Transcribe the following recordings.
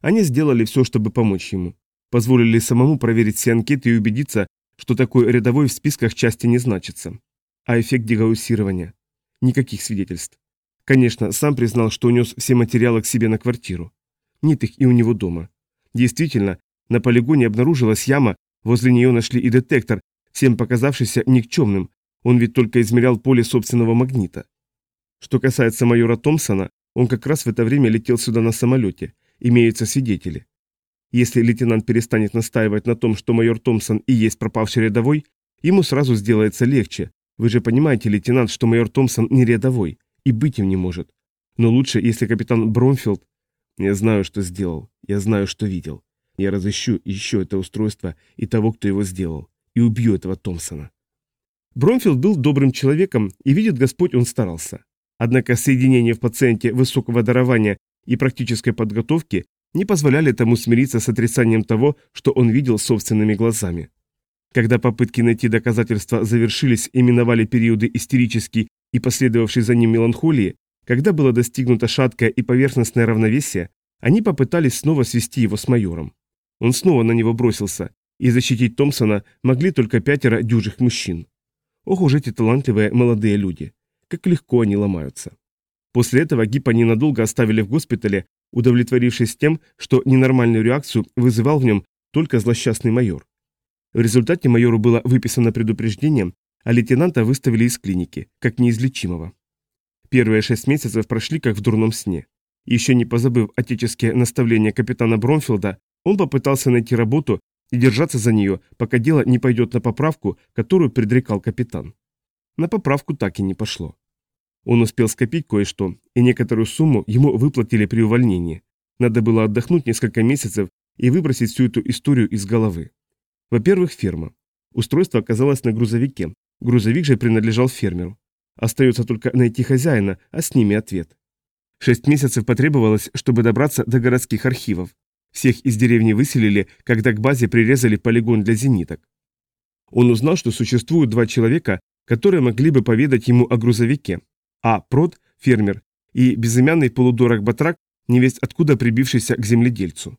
Они сделали все, чтобы помочь ему. Позволили самому проверить все анкеты и убедиться, что такой рядовой в списках части не значится. А эффект дегаусирования? Никаких свидетельств. Конечно, сам признал, что унес все материалы к себе на квартиру. Нет их и у него дома. Действительно, на полигоне обнаружилась яма, возле нее нашли и детектор, всем показавшийся никчемным, он ведь только измерял поле собственного магнита. Что касается майора Томпсона, он как раз в это время летел сюда на самолете, имеются свидетели. Если лейтенант перестанет настаивать на том, что майор Томпсон и есть пропавший рядовой, ему сразу сделается легче. Вы же понимаете, лейтенант, что майор Томпсон не рядовой, и быть им не может. Но лучше, если капитан Бромфилд... Я знаю, что сделал, я знаю, что видел. Я разыщу еще это устройство и того, кто его сделал, и убью этого Томпсона. Бромфилд был добрым человеком, и видит Господь, он старался. Однако соединение в пациенте высокого дарования и практической подготовки не позволяли тому смириться с отрицанием того, что он видел собственными глазами. Когда попытки найти доказательства завершились и миновали периоды истерической и последовавшей за ним меланхолии, когда было достигнуто шаткое и поверхностное равновесие, они попытались снова свести его с майором. Он снова на него бросился, и защитить Томпсона могли только пятеро дюжих мужчин. Ох уж эти талантливые молодые люди как легко они ломаются. После этого Гиппа ненадолго оставили в госпитале, удовлетворившись тем, что ненормальную реакцию вызывал в нем только злосчастный майор. В результате майору было выписано предупреждение, а лейтенанта выставили из клиники, как неизлечимого. Первые шесть месяцев прошли как в дурном сне. Еще не позабыв отеческие наставления капитана Бромфилда, он попытался найти работу и держаться за нее, пока дело не пойдет на поправку, которую предрекал капитан. На поправку так и не пошло. Он успел скопить кое-что, и некоторую сумму ему выплатили при увольнении. Надо было отдохнуть несколько месяцев и выбросить всю эту историю из головы. Во-первых, ферма. Устройство оказалось на грузовике. Грузовик же принадлежал фермеру. Остается только найти хозяина, а с ними ответ. Шесть месяцев потребовалось, чтобы добраться до городских архивов. Всех из деревни выселили, когда к базе прирезали полигон для зениток. Он узнал, что существуют два человека, которые могли бы поведать ему о грузовике, а. Прод, фермер, и безымянный полудорог Батрак, невесть откуда прибившийся к земледельцу.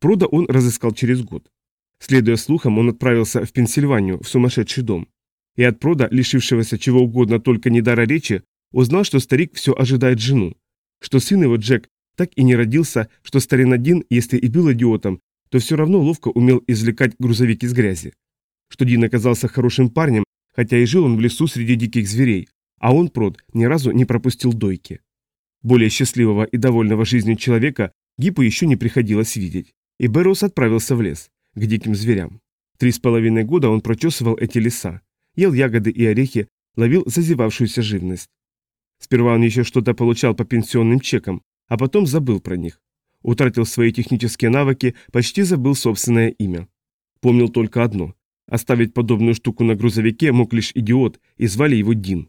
Прода он разыскал через год. Следуя слухам, он отправился в Пенсильванию, в сумасшедший дом. И от Прода, лишившегося чего угодно, только не дара речи, узнал, что старик все ожидает жену, что сын его Джек так и не родился, что старин один, если и был идиотом, то все равно ловко умел извлекать грузовик из грязи. Что Дин оказался хорошим парнем, хотя и жил он в лесу среди диких зверей, а он, прод, ни разу не пропустил дойки. Более счастливого и довольного жизнью человека Гипу еще не приходилось видеть, и Бэрроуз отправился в лес, к диким зверям. Три с половиной года он прочесывал эти леса, ел ягоды и орехи, ловил зазевавшуюся живность. Сперва он еще что-то получал по пенсионным чекам, а потом забыл про них. Утратил свои технические навыки, почти забыл собственное имя. Помнил только одно. Оставить подобную штуку на грузовике мог лишь идиот, и звали его Дин.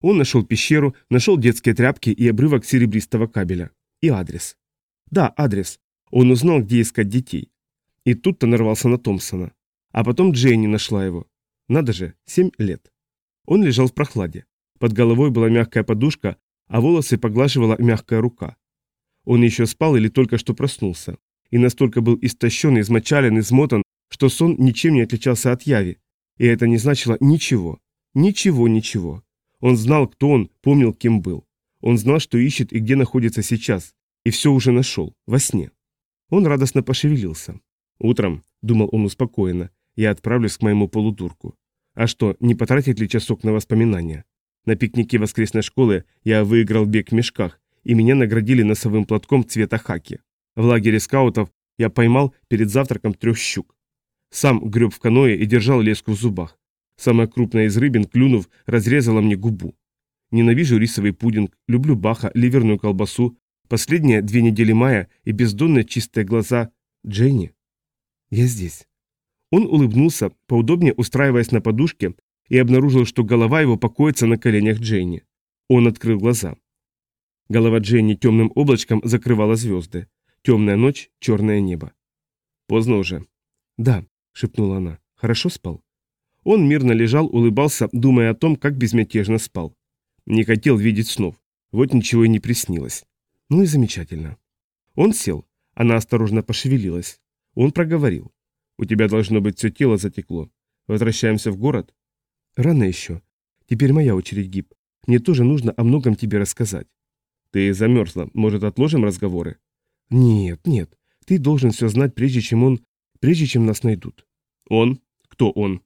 Он нашел пещеру, нашел детские тряпки и обрывок серебристого кабеля. И адрес. Да, адрес. Он узнал, где искать детей. И тут-то нарвался на Томпсона. А потом Джейни нашла его. Надо же, семь лет. Он лежал в прохладе. Под головой была мягкая подушка, а волосы поглаживала мягкая рука. Он еще спал или только что проснулся. И настолько был истощен, измочален, измотан, что сон ничем не отличался от яви. И это не значило ничего. Ничего, ничего. Он знал, кто он, помнил, кем был. Он знал, что ищет и где находится сейчас. И все уже нашел, во сне. Он радостно пошевелился. Утром, думал он успокоенно, я отправлюсь к моему полудурку. А что, не потратить ли часок на воспоминания? На пикнике воскресной школы я выиграл бег в мешках, и меня наградили носовым платком цвета хаки. В лагере скаутов я поймал перед завтраком трех щук. Сам греб в каное и держал леску в зубах. Самая крупная из рыбин, клюнув, разрезала мне губу. Ненавижу рисовый пудинг, люблю баха, ливерную колбасу. Последние две недели мая и бездонные чистые глаза. Дженни, я здесь. Он улыбнулся, поудобнее устраиваясь на подушке, и обнаружил, что голова его покоится на коленях Дженни. Он открыл глаза. Голова Дженни темным облачком закрывала звезды. Темная ночь, черное небо. Поздно уже. «Да», — шепнула она. «Хорошо спал?» Он мирно лежал, улыбался, думая о том, как безмятежно спал. Не хотел видеть снов. Вот ничего и не приснилось. Ну и замечательно. Он сел. Она осторожно пошевелилась. Он проговорил. «У тебя должно быть все тело затекло. Возвращаемся в город?» «Рано еще. Теперь моя очередь, Гиб. Мне тоже нужно о многом тебе рассказать». «Ты замерзла. Может, отложим разговоры?» «Нет, нет. Ты должен все знать, прежде чем он... прежде чем нас найдут». «Он? Кто он?»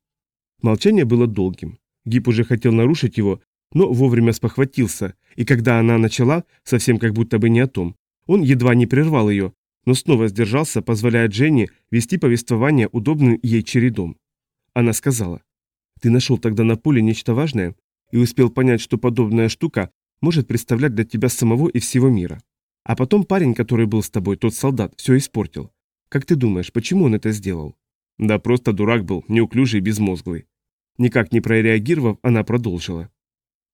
Молчание было долгим. Гиб уже хотел нарушить его, но вовремя спохватился, и когда она начала, совсем как будто бы не о том, он едва не прервал ее, но снова сдержался, позволяя Дженни вести повествование удобным ей чередом. Она сказала, «Ты нашел тогда на поле нечто важное и успел понять, что подобная штука может представлять для тебя самого и всего мира. А потом парень, который был с тобой, тот солдат, все испортил. Как ты думаешь, почему он это сделал?» «Да просто дурак был, неуклюжий и безмозглый». Никак не прореагировав, она продолжила.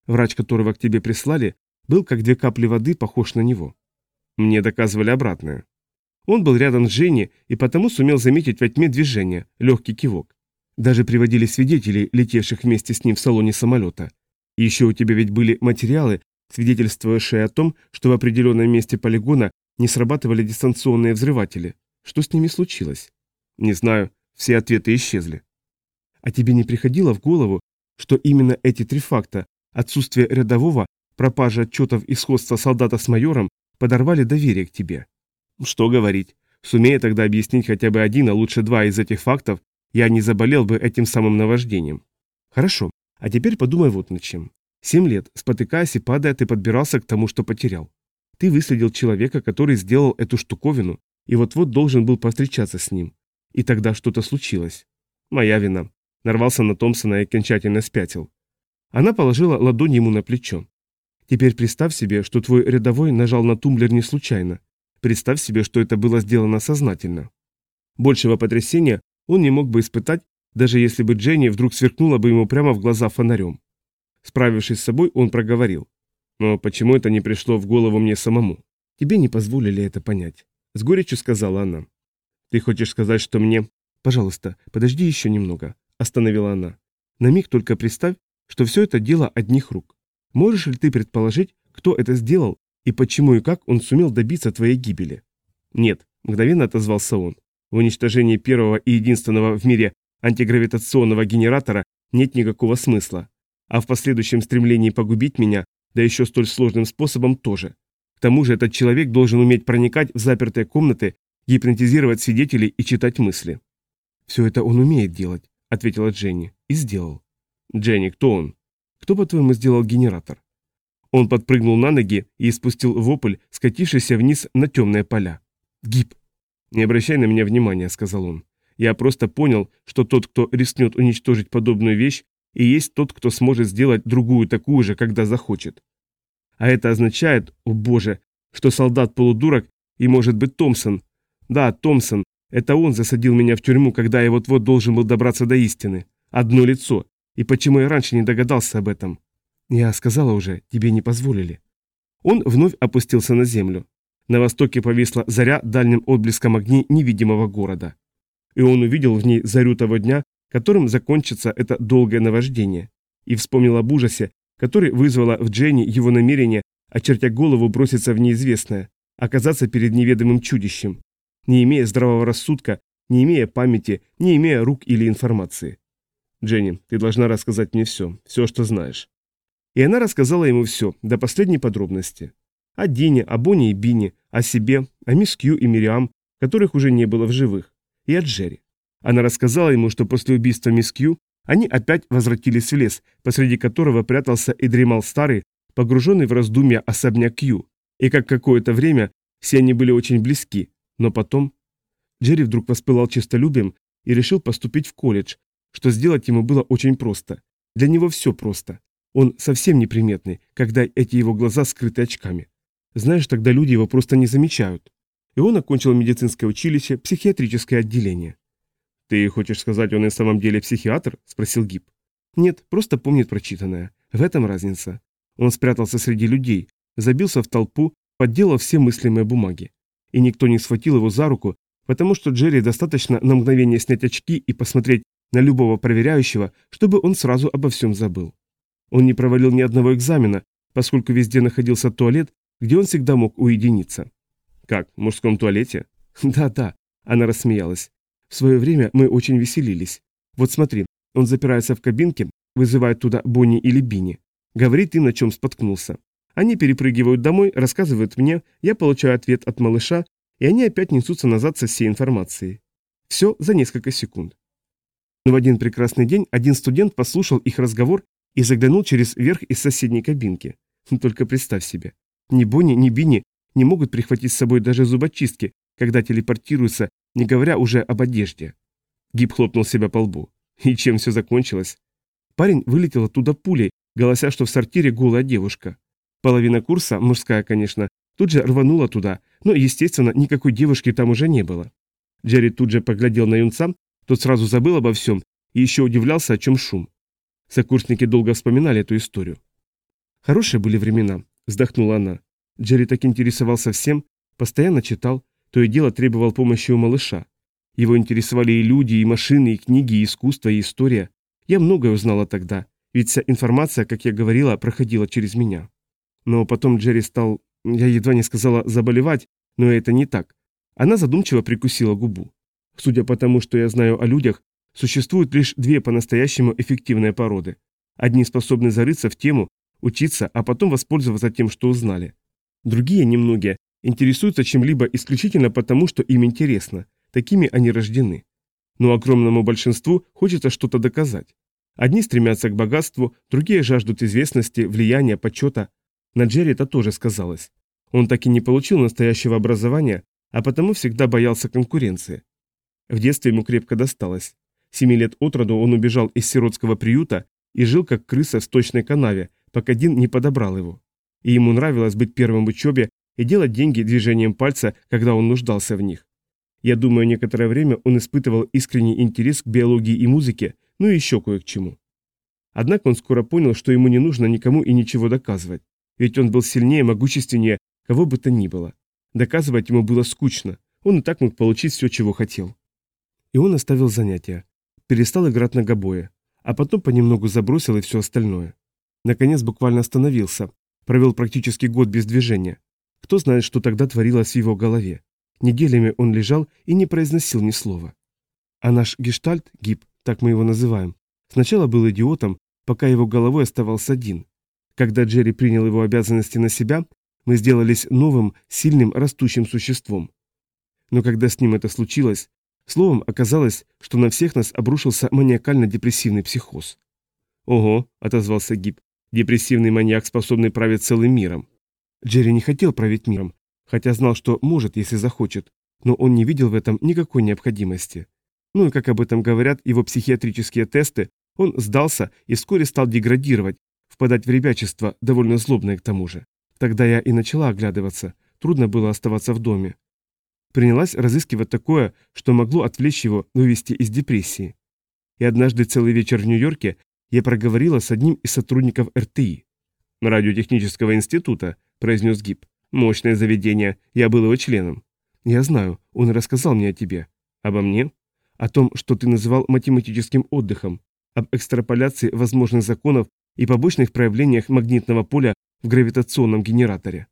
Врач, которого к тебе прислали, был как две капли воды похож на него. Мне доказывали обратное. Он был рядом с Женей и потому сумел заметить во тьме движение, легкий кивок. Даже приводили свидетелей, летевших вместе с ним в салоне самолета. Еще у тебя ведь были материалы, свидетельствующие о том, что в определенном месте полигона не срабатывали дистанционные взрыватели. Что с ними случилось? Не знаю, все ответы исчезли. А тебе не приходило в голову, что именно эти три факта – отсутствие рядового, пропажа отчетов и сходство солдата с майором – подорвали доверие к тебе? Что говорить? Сумея тогда объяснить хотя бы один, а лучше два из этих фактов, я не заболел бы этим самым наваждением. Хорошо, а теперь подумай вот над чем. Семь лет, спотыкаясь и падая, ты подбирался к тому, что потерял. Ты выследил человека, который сделал эту штуковину, и вот-вот должен был повстречаться с ним. И тогда что-то случилось. Моя вина. Нарвался на Томпсона и окончательно спятил. Она положила ладонь ему на плечо. Теперь представь себе, что твой рядовой нажал на тумблер не случайно. Представь себе, что это было сделано сознательно. Большего потрясения он не мог бы испытать, даже если бы Дженни вдруг сверкнула бы ему прямо в глаза фонарем. Справившись с собой, он проговорил. «Но почему это не пришло в голову мне самому?» «Тебе не позволили это понять», — с горечью сказала она. «Ты хочешь сказать, что мне...» «Пожалуйста, подожди еще немного», — остановила она. «На миг только представь, что все это дело одних рук. Можешь ли ты предположить, кто это сделал и почему и как он сумел добиться твоей гибели? Нет, мгновенно отозвался он. В уничтожении первого и единственного в мире антигравитационного генератора нет никакого смысла. А в последующем стремлении погубить меня, да еще столь сложным способом тоже. К тому же этот человек должен уметь проникать в запертые комнаты, гипнотизировать свидетелей и читать мысли. «Все это он умеет делать», — ответила Дженни, — и сделал. «Дженни, кто он?» «Кто, по-твоему, сделал генератор?» Он подпрыгнул на ноги и испустил вопль, скатившийся вниз на темные поля. «Гиб!» «Не обращай на меня внимания», — сказал он. «Я просто понял, что тот, кто рискнет уничтожить подобную вещь, и есть тот, кто сможет сделать другую такую же, когда захочет. А это означает, о боже, что солдат-полудурок и может быть Томпсон. Да, Томпсон. Это он засадил меня в тюрьму, когда я вот-вот должен был добраться до истины. Одно лицо. И почему я раньше не догадался об этом? «Я сказала уже, тебе не позволили». Он вновь опустился на землю. На востоке повисла заря дальним отблеском огней невидимого города. И он увидел в ней зарю того дня, которым закончится это долгое наваждение, и вспомнил об ужасе, который вызвало в Дженни его намерение, очертя голову, броситься в неизвестное, оказаться перед неведомым чудищем, не имея здравого рассудка, не имея памяти, не имея рук или информации. «Дженни, ты должна рассказать мне все, все, что знаешь». И она рассказала ему все, до последней подробности. О Дине, о Бонне и Бине, о себе, о мисс Кью и Мириам, которых уже не было в живых, и о Джерри. Она рассказала ему, что после убийства мисс Кью они опять возвратились в лес, посреди которого прятался и дремал старый, погруженный в раздумья особняк Кью, и как какое-то время все они были очень близки, но потом... Джерри вдруг воспылал честолюбием и решил поступить в колледж, что сделать ему было очень просто. Для него все просто. Он совсем неприметный, когда эти его глаза скрыты очками. Знаешь, тогда люди его просто не замечают. И он окончил медицинское училище, психиатрическое отделение. «Ты хочешь сказать, он и в самом деле психиатр?» – спросил Гиб. «Нет, просто помнит прочитанное. В этом разница. Он спрятался среди людей, забился в толпу, подделал все мыслимые бумаги. И никто не схватил его за руку, потому что Джерри достаточно на мгновение снять очки и посмотреть на любого проверяющего, чтобы он сразу обо всем забыл. Он не провалил ни одного экзамена, поскольку везде находился туалет, где он всегда мог уединиться. «Как, в мужском туалете?» Да-да, она рассмеялась. В свое время мы очень веселились. Вот смотри, он запирается в кабинке, вызывает туда Бонни или Бини. Говорит им, на чем споткнулся. Они перепрыгивают домой, рассказывают мне, я получаю ответ от малыша, и они опять несутся назад со всей информацией. Все за несколько секунд. Но в один прекрасный день один студент послушал их разговор и заглянул через верх из соседней кабинки. Только представь себе. Ни Бонни, ни Бини не могут прихватить с собой даже зубочистки, когда телепортируются, не говоря уже об одежде. Гиб хлопнул себя по лбу. И чем все закончилось? Парень вылетел оттуда пулей, голося, что в сортире голая девушка. Половина курса, мужская, конечно, тут же рванула туда, но, естественно, никакой девушки там уже не было. Джерри тут же поглядел на юнца, тот сразу забыл обо всем и еще удивлялся, о чем шум. Сокурсники долго вспоминали эту историю. «Хорошие были времена», — вздохнула она. Джерри так интересовался всем, постоянно читал, то и дело требовал помощи у малыша. Его интересовали и люди, и машины, и книги, и искусство, и история. Я многое узнала тогда, ведь вся информация, как я говорила, проходила через меня. Но потом Джерри стал, я едва не сказала, заболевать, но это не так. Она задумчиво прикусила губу. Судя по тому, что я знаю о людях, существуют лишь две по-настоящему эффективные породы. Одни способны зарыться в тему, учиться, а потом воспользоваться тем, что узнали. Другие, немногие, интересуются чем-либо исключительно потому, что им интересно. Такими они рождены. Но огромному большинству хочется что-то доказать. Одни стремятся к богатству, другие жаждут известности, влияния, почета. На Джерри это тоже сказалось. Он так и не получил настоящего образования, а потому всегда боялся конкуренции. В детстве ему крепко досталось. Семи лет от роду он убежал из сиротского приюта и жил как крыса в сточной канаве, пока Дин не подобрал его. И ему нравилось быть первым в учебе и делать деньги движением пальца, когда он нуждался в них. Я думаю, некоторое время он испытывал искренний интерес к биологии и музыке, ну и еще кое к чему. Однако он скоро понял, что ему не нужно никому и ничего доказывать, ведь он был сильнее, могущественнее кого бы то ни было. Доказывать ему было скучно, он и так мог получить все, чего хотел. И он оставил занятия, перестал играть на гобое, а потом понемногу забросил и все остальное. Наконец буквально остановился, провел практически год без движения. Кто знает, что тогда творилось в его голове. Неделями он лежал и не произносил ни слова. А наш гештальт, гиб, так мы его называем, сначала был идиотом, пока его головой оставался один. Когда Джерри принял его обязанности на себя, мы сделались новым, сильным, растущим существом. Но когда с ним это случилось, словом, оказалось, что на всех нас обрушился маниакально-депрессивный психоз. «Ого», — отозвался Гиб, Депрессивный маньяк, способный править целым миром. Джерри не хотел править миром, хотя знал, что может, если захочет, но он не видел в этом никакой необходимости. Ну и, как об этом говорят его психиатрические тесты, он сдался и вскоре стал деградировать, впадать в ребячество, довольно злобное к тому же. Тогда я и начала оглядываться, трудно было оставаться в доме. Принялась разыскивать такое, что могло отвлечь его, вывести из депрессии. И однажды целый вечер в Нью-Йорке я проговорила с одним из сотрудников РТИ. «Радиотехнического института», – произнес Гиб. «Мощное заведение, я был его членом». «Я знаю, он рассказал мне о тебе». «Обо мне?» «О том, что ты называл математическим отдыхом, об экстраполяции возможных законов и побочных проявлениях магнитного поля в гравитационном генераторе».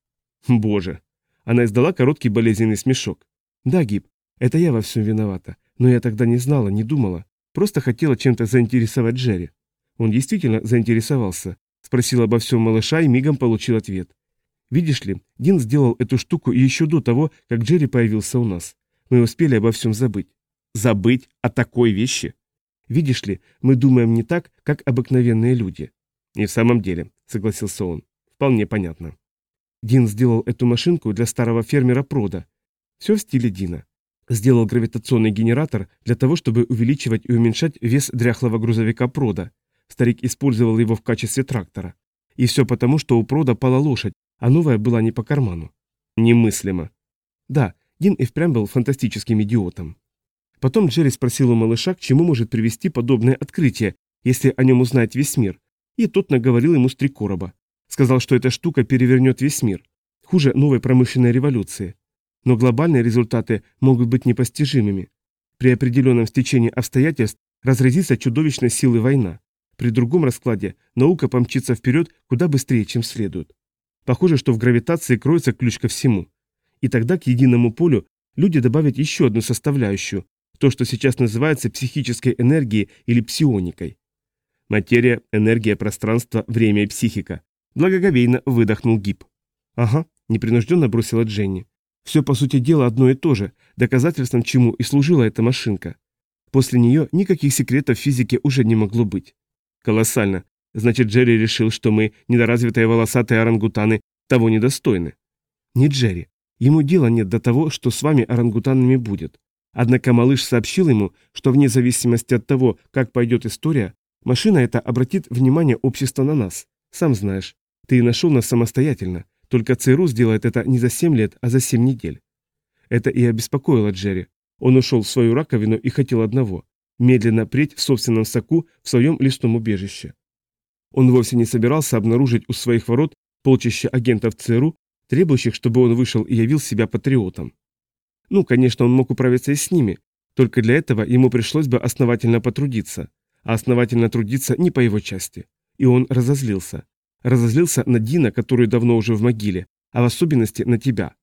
«Боже!» Она издала короткий болезненный смешок. «Да, Гиб, это я во всем виновата, но я тогда не знала, не думала, просто хотела чем-то заинтересовать Джерри». Он действительно заинтересовался, спросил обо всем малыша и мигом получил ответ. Видишь ли, Дин сделал эту штуку еще до того, как Джерри появился у нас. Мы успели обо всем забыть. Забыть о такой вещи? Видишь ли, мы думаем не так, как обыкновенные люди. И в самом деле, согласился он, вполне понятно. Дин сделал эту машинку для старого фермера Прода. Все в стиле Дина. Сделал гравитационный генератор для того, чтобы увеличивать и уменьшать вес дряхлого грузовика Прода, Старик использовал его в качестве трактора. И все потому, что у прода пала лошадь, а новая была не по карману. Немыслимо. Да, Дин и впрямь был фантастическим идиотом. Потом Джерри спросил у малыша, к чему может привести подобное открытие, если о нем узнает весь мир. И тот наговорил ему с три короба. Сказал, что эта штука перевернет весь мир. Хуже новой промышленной революции. Но глобальные результаты могут быть непостижимыми. При определенном стечении обстоятельств разразится чудовищной силы война. При другом раскладе наука помчится вперед куда быстрее, чем следует. Похоже, что в гравитации кроется ключ ко всему. И тогда к единому полю люди добавят еще одну составляющую, то, что сейчас называется психической энергией или псионикой. Материя, энергия, пространство, время и психика. Благоговейно выдохнул Гиб. Ага, непринужденно бросила Дженни. Все, по сути дела, одно и то же, доказательством чему и служила эта машинка. После нее никаких секретов физики уже не могло быть. Колоссально. Значит, Джерри решил, что мы, недоразвитые волосатые орангутаны, того недостойны. Не Джерри. Ему дела нет до того, что с вами орангутанами будет. Однако малыш сообщил ему, что вне зависимости от того, как пойдет история, машина эта обратит внимание общества на нас. Сам знаешь, ты нашел нас самостоятельно, только ЦРУ сделает это не за 7 лет, а за 7 недель. Это и обеспокоило Джерри. Он ушел в свою раковину и хотел одного – медленно преть в собственном соку в своем лесном убежище. Он вовсе не собирался обнаружить у своих ворот полчища агентов ЦРУ, требующих, чтобы он вышел и явил себя патриотом. Ну, конечно, он мог управиться и с ними, только для этого ему пришлось бы основательно потрудиться, основательно трудиться не по его части. И он разозлился. Разозлился на Дина, который давно уже в могиле, а в особенности на тебя.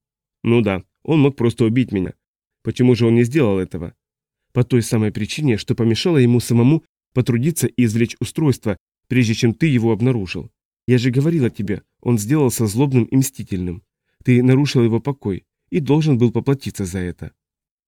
Ну да, он мог просто убить меня. Почему же он не сделал этого? По той самой причине, что помешало ему самому потрудиться и извлечь устройство, прежде чем ты его обнаружил. Я же говорила тебе, он сделался злобным и мстительным. Ты нарушил его покой и должен был поплатиться за это.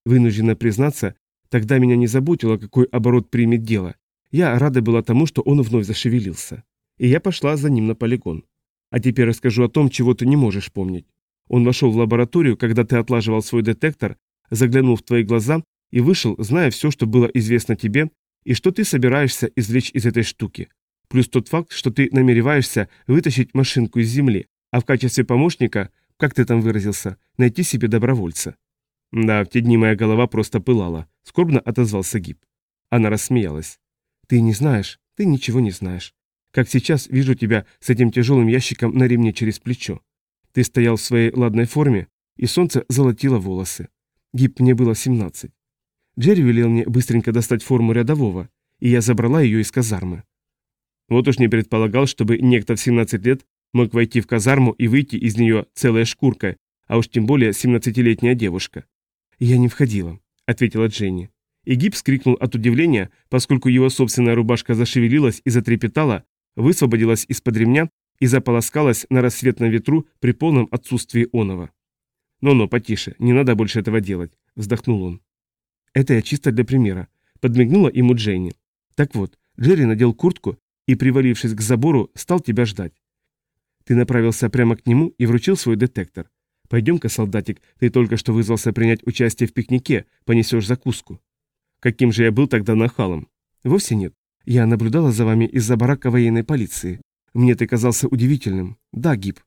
Вынуждена признаться, тогда меня не заботило, какой оборот примет дело. Я рада была тому, что он вновь зашевелился. И я пошла за ним на полигон. А теперь расскажу о том, чего ты не можешь помнить. Он вошел в лабораторию, когда ты отлаживал свой детектор, заглянул в твои глаза и вышел, зная все, что было известно тебе, и что ты собираешься извлечь из этой штуки. Плюс тот факт, что ты намереваешься вытащить машинку из земли, а в качестве помощника, как ты там выразился, найти себе добровольца. Да, в те дни моя голова просто пылала, скорбно отозвался Гиб. Она рассмеялась. Ты не знаешь, ты ничего не знаешь. Как сейчас вижу тебя с этим тяжелым ящиком на ремне через плечо. Ты стоял в своей ладной форме, и солнце золотило волосы. Гиб мне было 17. Джерри велел мне быстренько достать форму рядового, и я забрала ее из казармы. Вот уж не предполагал, чтобы некто в 17 лет мог войти в казарму и выйти из нее целая шкурка, а уж тем более 17-летняя девушка. «Я не входила», — ответила Дженни. И Гиб скрикнул от удивления, поскольку его собственная рубашка зашевелилась и затрепетала, высвободилась из-под ремня и заполоскалась на рассветном ветру при полном отсутствии оного. «Ну-ну, потише, не надо больше этого делать», — вздохнул он. «Это я чисто для примера», — подмигнула ему Дженни. «Так вот, Джерри надел куртку и, привалившись к забору, стал тебя ждать. Ты направился прямо к нему и вручил свой детектор. Пойдем-ка, солдатик, ты только что вызвался принять участие в пикнике, понесешь закуску. Каким же я был тогда нахалом? Вовсе нет. Я наблюдала за вами из-за барака военной полиции. Мне ты казался удивительным. Да, Гиб.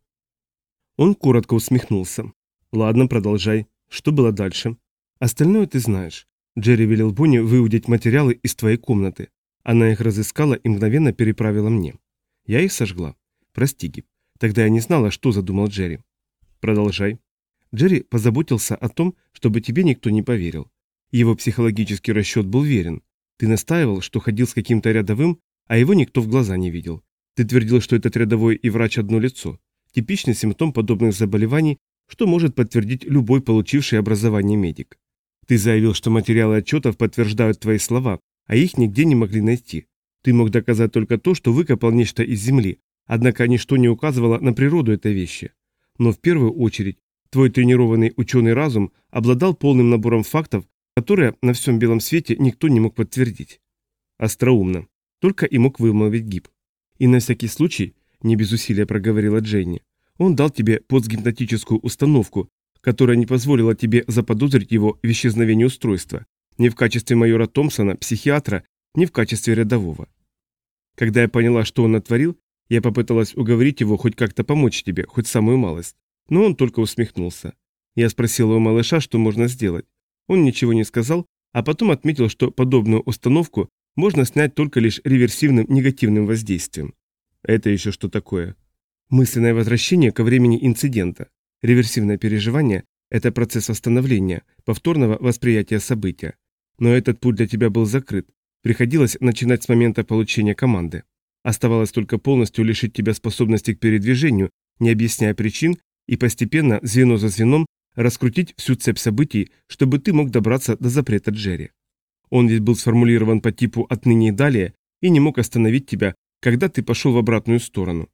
Он коротко усмехнулся. Ладно, продолжай. Что было дальше? Остальное ты знаешь. Джерри велел Бонни выудить материалы из твоей комнаты. Она их разыскала и мгновенно переправила мне. Я их сожгла. Прости, Гиб. Тогда я не знала, что задумал Джерри. Продолжай. Джерри позаботился о том, чтобы тебе никто не поверил. Его психологический расчет был верен. Ты настаивал, что ходил с каким-то рядовым, а его никто в глаза не видел. Ты твердил, что этот рядовой и врач одно лицо. Типичный симптом подобных заболеваний, что может подтвердить любой получивший образование медик. Ты заявил, что материалы отчетов подтверждают твои слова, а их нигде не могли найти. Ты мог доказать только то, что выкопал нечто из земли, однако ничто не указывало на природу этой вещи. Но в первую очередь, твой тренированный ученый разум обладал полным набором фактов, которые на всем белом свете никто не мог подтвердить. Остроумно. Только и мог вымолвить гиб. И на всякий случай, не без усилия проговорила Дженни, он дал тебе подсгипнотическую установку, которая не позволила тебе заподозрить его в исчезновении устройства, ни в качестве майора Томпсона, психиатра, ни в качестве рядового. Когда я поняла, что он натворил, я попыталась уговорить его хоть как-то помочь тебе, хоть самую малость. Но он только усмехнулся. Я спросила у малыша, что можно сделать. Он ничего не сказал, а потом отметил, что подобную установку можно снять только лишь реверсивным негативным воздействием. Это еще что такое? Мысленное возвращение ко времени инцидента. Реверсивное переживание – это процесс восстановления, повторного восприятия события. Но этот путь для тебя был закрыт. Приходилось начинать с момента получения команды. Оставалось только полностью лишить тебя способности к передвижению, не объясняя причин, и постепенно, звено за звеном, раскрутить всю цепь событий, чтобы ты мог добраться до запрета Джерри. Он ведь был сформулирован по типу «отныне и далее» и не мог остановить тебя, когда ты пошел в обратную сторону.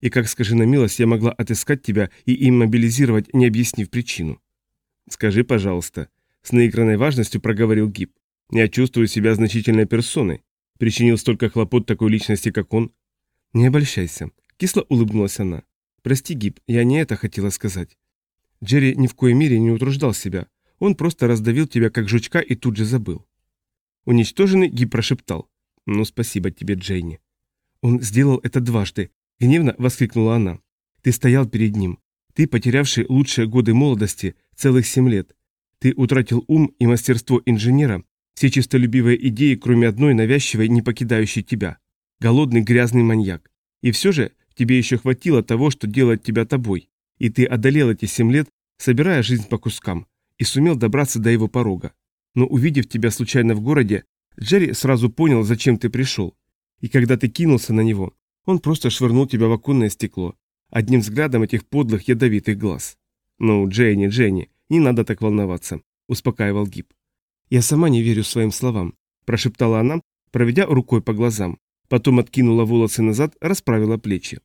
И как, скажи на милость, я могла отыскать тебя и иммобилизировать, не объяснив причину? Скажи, пожалуйста, с наигранной важностью проговорил Гиб. Я чувствую себя значительной персоной. Причинил столько хлопот такой личности, как он. Не обольщайся. Кисло улыбнулась она. Прости, Гиб, я не это хотела сказать. Джерри ни в коей мере не утруждал себя. Он просто раздавил тебя, как жучка, и тут же забыл. Уничтоженный Гиб прошептал. «Ну, спасибо тебе, Джейни». Он сделал это дважды, гневно воскликнула она. «Ты стоял перед ним. Ты, потерявший лучшие годы молодости, целых семь лет. Ты утратил ум и мастерство инженера, все чистолюбивые идеи, кроме одной навязчивой, не покидающей тебя. Голодный грязный маньяк. И все же тебе еще хватило того, что делает тебя тобой. И ты одолел эти семь лет, собирая жизнь по кускам, и сумел добраться до его порога. Но увидев тебя случайно в городе, Джерри сразу понял, зачем ты пришел. И когда ты кинулся на него, он просто швырнул тебя в оконное стекло, одним взглядом этих подлых ядовитых глаз. «Ну, Дженни, Дженни, не надо так волноваться», – успокаивал Гиб. «Я сама не верю своим словам», – прошептала она, проведя рукой по глазам. Потом откинула волосы назад, расправила плечи.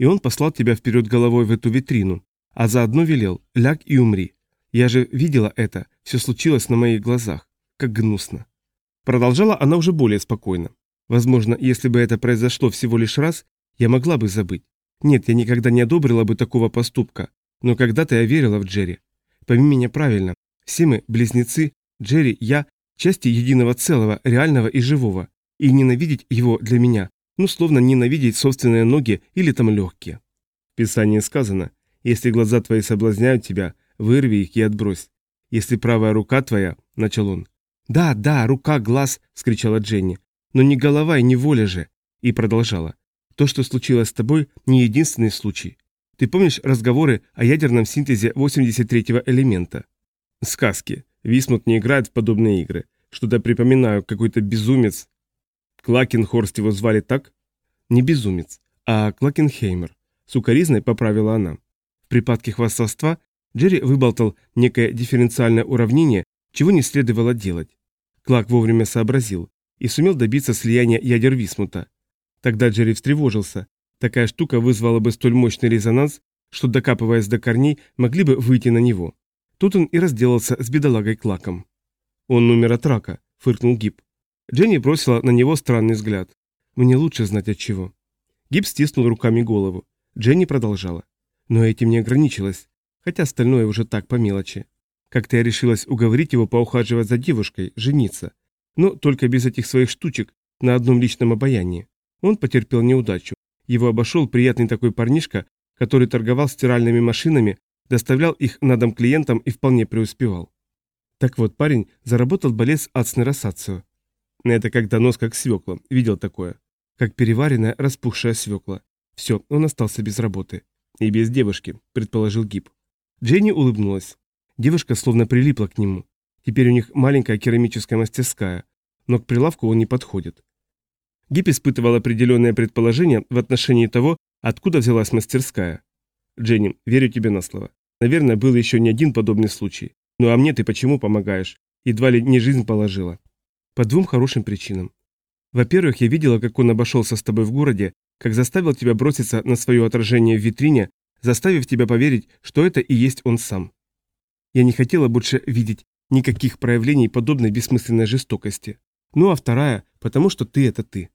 «И он послал тебя вперед головой в эту витрину, а заодно велел, ляг и умри. Я же видела это, все случилось на моих глазах. Как гнусно». Продолжала она уже более спокойно. Возможно, если бы это произошло всего лишь раз, я могла бы забыть. Нет, я никогда не одобрила бы такого поступка, но когда-то я верила в Джерри. Пойми меня правильно, все мы близнецы, Джерри, я – части единого целого, реального и живого, и ненавидеть его для меня, ну, словно ненавидеть собственные ноги или там легкие. В Писании сказано, если глаза твои соблазняют тебя, вырви их и отбрось. Если правая рука твоя, – начал он. «Да, да, рука, глаз!» – скричала Дженни. «Но не голова и не воля же!» И продолжала. «То, что случилось с тобой, не единственный случай. Ты помнишь разговоры о ядерном синтезе 83-го элемента?» «Сказки. Висмут не играет в подобные игры. Что-то припоминаю, какой-то безумец. Клакенхорст его звали так? Не безумец, а Клакенхеймер. Сукаризной поправила она. В припадке хвастовства Джерри выболтал некое дифференциальное уравнение, чего не следовало делать. Клак вовремя сообразил и сумел добиться слияния ядер Висмута. Тогда Джерри встревожился. Такая штука вызвала бы столь мощный резонанс, что, докапываясь до корней, могли бы выйти на него. Тут он и разделался с бедолагой Клаком. «Он умер от рака», — фыркнул Гиб. Дженни бросила на него странный взгляд. «Мне лучше знать от чего». Гиб стиснул руками голову. Дженни продолжала. Но этим не ограничилась, хотя остальное уже так по мелочи. Как-то я решилась уговорить его поухаживать за девушкой, жениться. Но только без этих своих штучек, на одном личном обаянии. Он потерпел неудачу. Его обошел приятный такой парнишка, который торговал стиральными машинами доставлял их на дом клиентам и вполне преуспевал. Так вот, парень заработал болез ацны рассацию. Это как донос, как свекла, видел такое. Как переваренная, распухшая свекла. Все, он остался без работы. И без девушки, предположил Гиб. Дженни улыбнулась. Девушка словно прилипла к нему. Теперь у них маленькая керамическая мастерская, но к прилавку он не подходит. Гиб испытывал определенное предположение в отношении того, откуда взялась мастерская. «Дженни, верю тебе на слово. Наверное, был еще не один подобный случай. Ну а мне ты почему помогаешь? Едва ли не жизнь положила. По двум хорошим причинам. Во-первых, я видела, как он обошелся с тобой в городе, как заставил тебя броситься на свое отражение в витрине, заставив тебя поверить, что это и есть он сам. Я не хотела больше видеть никаких проявлений подобной бессмысленной жестокости. Ну а вторая, потому что ты это ты.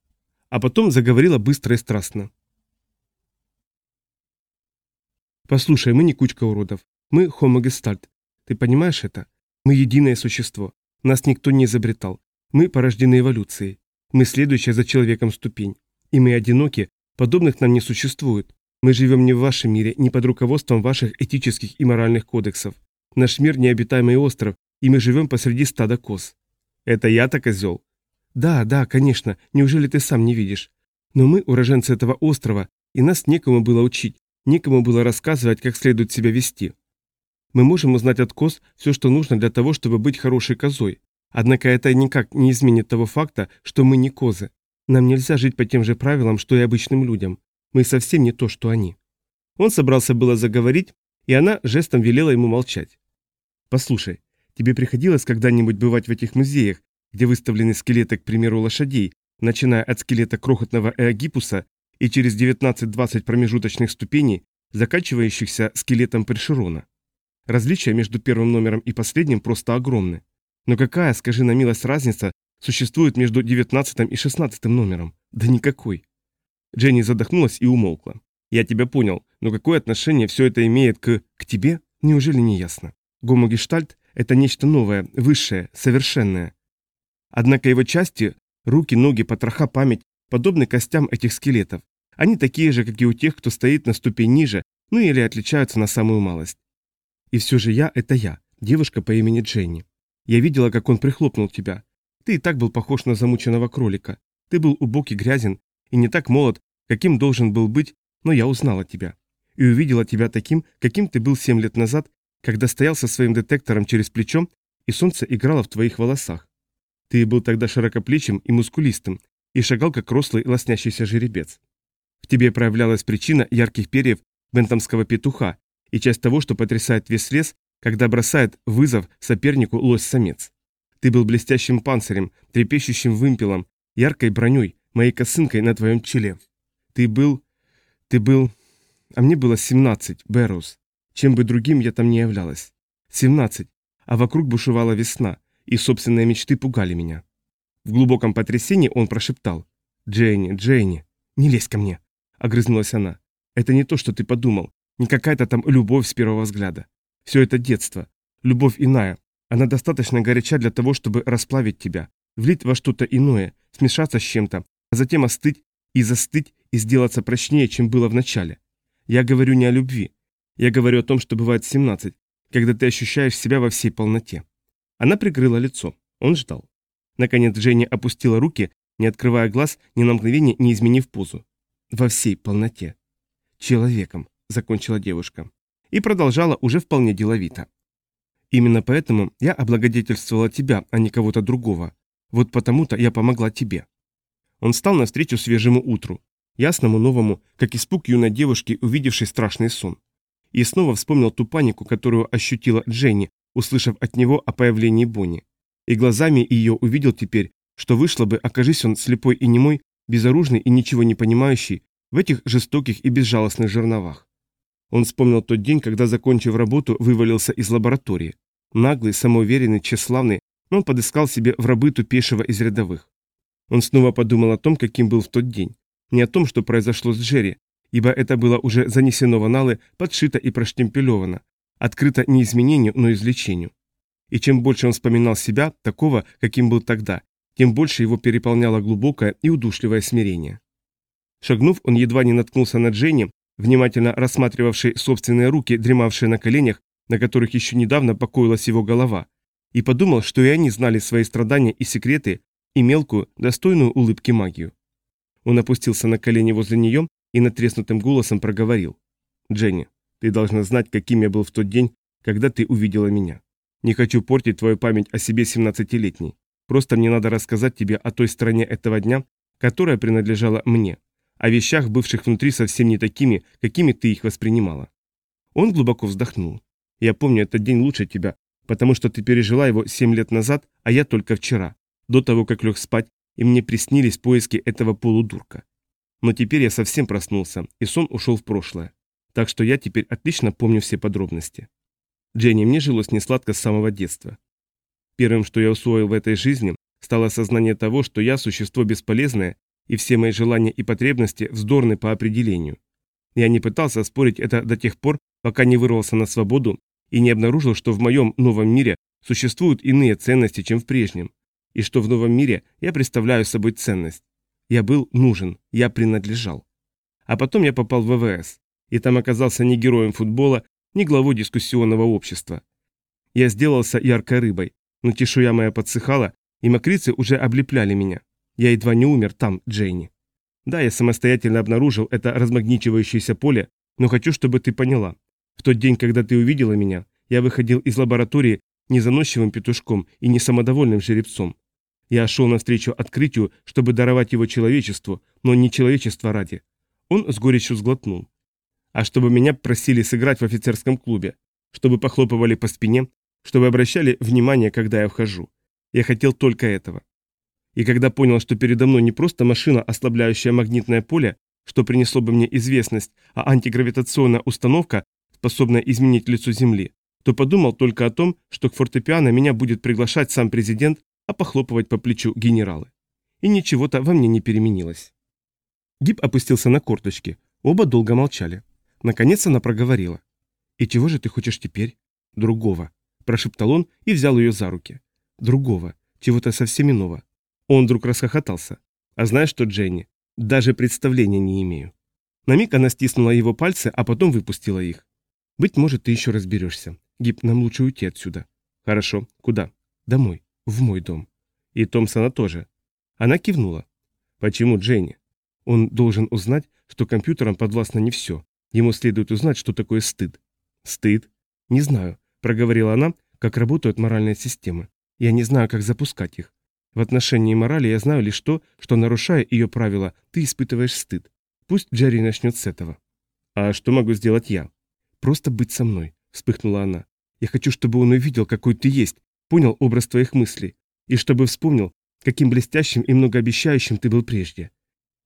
А потом заговорила быстро и страстно. Послушай, мы не кучка уродов. Мы хомогестальт. Ты понимаешь это? Мы единое существо. Нас никто не изобретал. Мы порождены эволюцией. Мы следующая за человеком ступень. И мы одиноки, подобных нам не существует. Мы живем не в вашем мире, не под руководством ваших этических и моральных кодексов. Наш мир – необитаемый остров, и мы живем посреди стада коз. Это я-то козел? Да, да, конечно, неужели ты сам не видишь? Но мы уроженцы этого острова, и нас некому было учить, Некому было рассказывать, как следует себя вести. Мы можем узнать от коз все, что нужно для того, чтобы быть хорошей козой. Однако это никак не изменит того факта, что мы не козы. Нам нельзя жить по тем же правилам, что и обычным людям. Мы совсем не то, что они. Он собрался было заговорить, и она жестом велела ему молчать. Послушай, тебе приходилось когда-нибудь бывать в этих музеях, где выставлены скелеты, к примеру, лошадей, начиная от скелета крохотного эогипуса и через 19-20 промежуточных ступеней, заканчивающихся скелетом Першерона? Различия между первым номером и последним просто огромны. Но какая, скажи на милость, разница существует между 19 и 16 номером? Да никакой. Дженни задохнулась и умолкла. Я тебя понял, но какое отношение все это имеет к... к тебе? Неужели не ясно? Гомогештальт – это нечто новое, высшее, совершенное. Однако его части – руки, ноги, потроха, память – подобны костям этих скелетов. Они такие же, как и у тех, кто стоит на ступень ниже, ну или отличаются на самую малость. И все же я – это я, девушка по имени Дженни. Я видела, как он прихлопнул тебя. Ты и так был похож на замученного кролика. Ты был убог и грязен, и не так молод, каким должен был быть, но я узнала тебя. И увидела тебя таким, каким ты был семь лет назад, когда стоял со своим детектором через плечо, и солнце играло в твоих волосах. Ты был тогда широкоплечим и мускулистым, и шагал, как рослый лоснящийся жеребец. В тебе проявлялась причина ярких перьев бентомского петуха и часть того, что потрясает весь лес, когда бросает вызов сопернику лось-самец. Ты был блестящим панцирем, трепещущим вымпелом, яркой броней, моей косынкой на твоем челе. Ты был... ты был... А мне было 17, Бэрроуз. Чем бы другим я там не являлась. 17. А вокруг бушевала весна, и собственные мечты пугали меня. В глубоком потрясении он прошептал. «Дженни, Дженни, не лезь ко мне!» Огрызнулась она. «Это не то, что ты подумал. Не какая-то там любовь с первого взгляда. Все это детство. Любовь иная. Она достаточно горяча для того, чтобы расплавить тебя, влить во что-то иное, смешаться с чем-то, а затем остыть и застыть и сделаться прочнее, чем было в начале. Я говорю не о любви. Я говорю о том, что бывает в 17, когда ты ощущаешь себя во всей полноте. Она прикрыла лицо. Он ждал. Наконец Женя опустила руки, не открывая глаз, ни на мгновение не изменив позу. Во всей полноте. Человеком, закончила девушка. И продолжала уже вполне деловито. Именно поэтому я облагодетельствовала тебя, а не кого-то другого. Вот потому-то я помогла тебе. Он встал навстречу свежему утру, ясному новому, как испуг юной девушки, увидевшей страшный сон. И снова вспомнил ту панику, которую ощутила Дженни, услышав от него о появлении Бонни. И глазами ее увидел теперь, что вышло бы, окажись он слепой и немой, безоружный и ничего не понимающий, в этих жестоких и безжалостных жерновах. Он вспомнил тот день, когда, закончив работу, вывалился из лаборатории. Наглый, самоуверенный, тщеславный, он подыскал себе в рабы тупейшего из рядовых. Он снова подумал о том, каким был в тот день. Не о том, что произошло с Джерри, ибо это было уже занесено в аналы, подшито и проштемпелевано, открыто не изменению, но излечению. И чем больше он вспоминал себя, такого, каким был тогда, тем больше его переполняло глубокое и удушливое смирение. Шагнув, он едва не наткнулся на Дженни, внимательно рассматривавший собственные руки, дремавшие на коленях, на которых еще недавно покоилась его голова, и подумал, что и они знали свои страдания и секреты, и мелкую, достойную улыбки магию. Он опустился на колени возле нее и натреснутым голосом проговорил. «Дженни, ты должна знать, каким я был в тот день, когда ты увидела меня. Не хочу портить твою память о себе семнадцатилетней. Просто мне надо рассказать тебе о той стороне этого дня, которая принадлежала мне, о вещах, бывших внутри совсем не такими, какими ты их воспринимала. Он глубоко вздохнул. Я помню этот день лучше тебя, потому что ты пережила его семь лет назад, а я только вчера, до того, как лег спать, и мне приснились поиски этого полудурка. Но теперь я совсем проснулся, и сон ушел в прошлое. Так что я теперь отлично помню все подробности. Дженни, мне жилось несладко с самого детства. Первым, что я усвоил в этой жизни, стало осознание того, что я существо бесполезное и все мои желания и потребности вздорны по определению. Я не пытался спорить это до тех пор, пока не вырвался на свободу и не обнаружил, что в моем новом мире существуют иные ценности, чем в прежнем, и что в новом мире я представляю собой ценность. Я был нужен, я принадлежал. А потом я попал в ВВС, и там оказался не героем футбола, не главой дискуссионного общества. Я сделался яркой рыбой, но чешуя моя подсыхала, и мокрицы уже облепляли меня. Я едва не умер там, Джейни. Да, я самостоятельно обнаружил это размагничивающееся поле, но хочу, чтобы ты поняла. В тот день, когда ты увидела меня, я выходил из лаборатории не заносчивым петушком и не самодовольным жеребцом. Я шел навстречу открытию, чтобы даровать его человечеству, но не человечество ради. Он с горечью сглотнул. А чтобы меня просили сыграть в офицерском клубе, чтобы похлопывали по спине, чтобы обращали внимание, когда я вхожу. Я хотел только этого. И когда понял, что передо мной не просто машина, ослабляющая магнитное поле, что принесло бы мне известность, а антигравитационная установка, способная изменить лицо Земли, то подумал только о том, что к фортепиано меня будет приглашать сам президент, а похлопывать по плечу генералы. И ничего-то во мне не переменилось. Гиб опустился на корточки. Оба долго молчали. Наконец она проговорила. «И чего же ты хочешь теперь?» «Другого», – прошептал он и взял ее за руки. «Другого. Чего-то совсем иного». Он вдруг расхохотался. «А знаешь что, Дженни? Даже представления не имею». На миг она стиснула его пальцы, а потом выпустила их. «Быть может, ты еще разберешься. Гиб, нам лучше уйти отсюда». «Хорошо. Куда?» «Домой. В мой дом». «И Томпсона тоже». Она кивнула. «Почему Дженни?» Он должен узнать, что компьютерам подвластно не все. Ему следует узнать, что такое стыд. Стыд? Не знаю, проговорила она, как работают моральные системы. Я не знаю, как запускать их. В отношении морали я знаю лишь то, что, нарушая ее правила, ты испытываешь стыд. Пусть Джерри начнет с этого. А что могу сделать я? Просто быть со мной, вспыхнула она. Я хочу, чтобы он увидел, какой ты есть, понял образ твоих мыслей, и чтобы вспомнил, каким блестящим и многообещающим ты был прежде.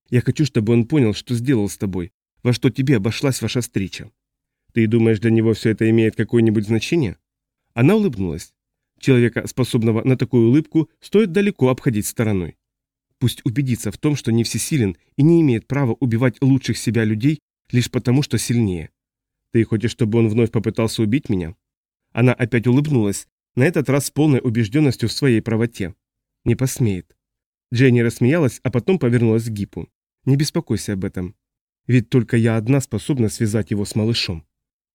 Я хочу, чтобы он понял, что сделал с тобой, во что тебе обошлась ваша встреча. Ты думаешь, для него все это имеет какое-нибудь значение? Она улыбнулась. Человека, способного на такую улыбку, стоит далеко обходить стороной. Пусть убедится в том, что не всесилен и не имеет права убивать лучших себя людей лишь потому, что сильнее. Ты хочешь, чтобы он вновь попытался убить меня? Она опять улыбнулась, на этот раз с полной убежденностью в своей правоте. Не посмеет. Дженни рассмеялась, а потом повернулась к Гипу. Не беспокойся об этом. Ведь только я одна способна связать его с малышом.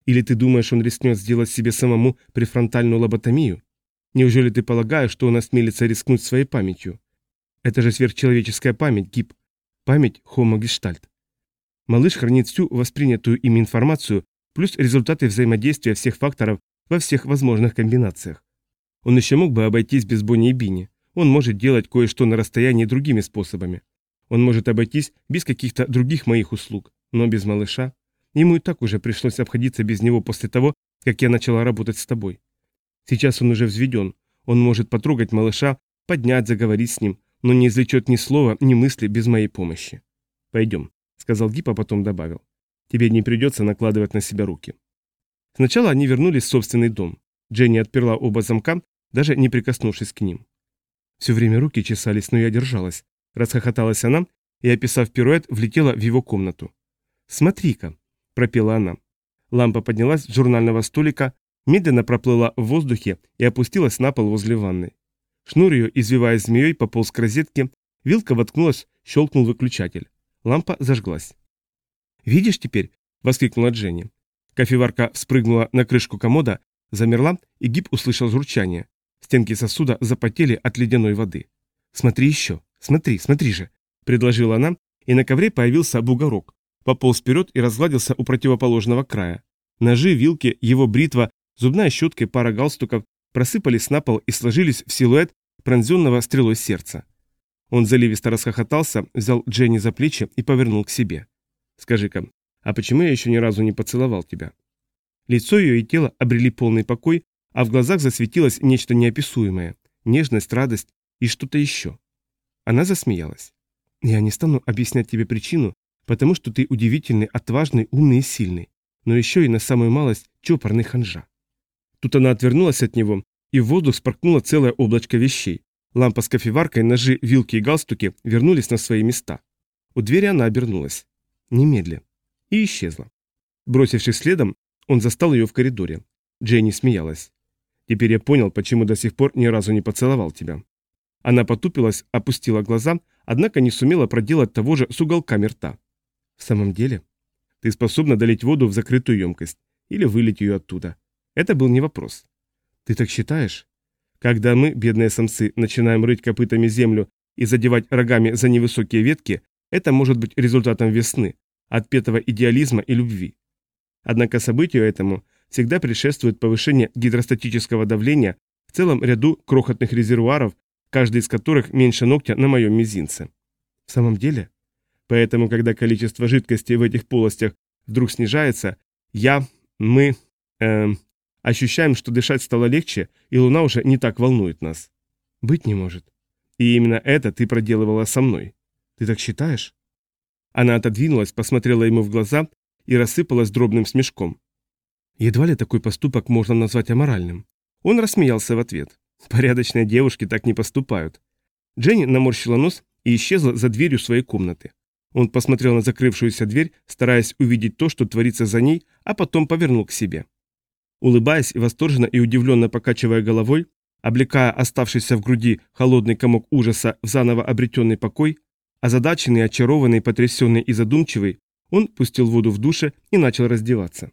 Или ты думаешь, он рискнет сделать себе самому префронтальную лоботомию? Неужели ты полагаешь, что он осмелится рискнуть своей памятью? Это же сверхчеловеческая память, Гип. Память Homo Gestalt. Малыш хранит всю воспринятую им информацию, плюс результаты взаимодействия всех факторов во всех возможных комбинациях. Он еще мог бы обойтись без Бонни и Бини. Он может делать кое-что на расстоянии другими способами. Он может обойтись без каких-то других моих услуг, но без малыша. Ему и так уже пришлось обходиться без него после того, как я начала работать с тобой. Сейчас он уже взведен. Он может потрогать малыша, поднять, заговорить с ним, но не извлечет ни слова, ни мысли без моей помощи. «Пойдем», — сказал Гип, а потом добавил. «Тебе не придется накладывать на себя руки». Сначала они вернулись в собственный дом. Дженни отперла оба замка, даже не прикоснувшись к ним. Все время руки чесались, но я держалась. Расхохоталась она и, описав пируэт, влетела в его комнату. «Смотри-ка», — пропела она. Лампа поднялась с журнального столика, медленно проплыла в воздухе и опустилась на пол возле ванны. Шнур ее, извиваясь змеей, пополз к розетке, вилка воткнулась, щелкнул выключатель. Лампа зажглась. «Видишь теперь?» — воскликнула Дженни. Кофеварка спрыгнула на крышку комода, замерла, и Гиб услышал журчание. Стенки сосуда запотели от ледяной воды. «Смотри еще!» «Смотри, смотри же», — предложила она, и на ковре появился бугорок. Пополз вперед и разгладился у противоположного края. Ножи, вилки, его бритва, зубная щетка и пара галстуков просыпались на пол и сложились в силуэт пронзенного стрелой сердца. Он заливисто расхохотался, взял Дженни за плечи и повернул к себе. «Скажи-ка, а почему я еще ни разу не поцеловал тебя?» Лицо ее и тело обрели полный покой, а в глазах засветилось нечто неописуемое, нежность, радость и что-то еще. Она засмеялась. «Я не стану объяснять тебе причину, потому что ты удивительный, отважный, умный и сильный, но еще и на самую малость чопорный ханжа». Тут она отвернулась от него, и в воздух споркнуло целое облачко вещей. Лампа с кофеваркой, ножи, вилки и галстуки вернулись на свои места. У двери она обернулась. Немедля. И исчезла. Бросившись следом, он застал ее в коридоре. Дженни смеялась. «Теперь я понял, почему до сих пор ни разу не поцеловал тебя. Она потупилась, опустила глаза, однако не сумела проделать того же с уголками рта. «В самом деле? Ты способна долить воду в закрытую емкость или вылить ее оттуда?» Это был не вопрос. «Ты так считаешь?» Когда мы, бедные самцы, начинаем рыть копытами землю и задевать рогами за невысокие ветки, это может быть результатом весны, отпетого идеализма и любви. Однако событию этому всегда предшествует повышение гидростатического давления в целом ряду крохотных резервуаров каждый из которых меньше ногтя на моем мизинце. В самом деле? Поэтому, когда количество жидкости в этих полостях вдруг снижается, я, мы, эм... Ощущаем, что дышать стало легче, и луна уже не так волнует нас. Быть не может. И именно это ты проделывала со мной. Ты так считаешь? Она отодвинулась, посмотрела ему в глаза и рассыпалась дробным смешком. Едва ли такой поступок можно назвать аморальным. Он рассмеялся в ответ. Порядочные девушки так не поступают. Дженни наморщила нос и исчезла за дверью своей комнаты. Он посмотрел на закрывшуюся дверь, стараясь увидеть то, что творится за ней, а потом повернул к себе. Улыбаясь и восторженно и удивленно покачивая головой, облекая оставшийся в груди холодный комок ужаса в заново обретенный покой, озадаченный, очарованный, потрясенный и задумчивый, он пустил воду в душе и начал раздеваться.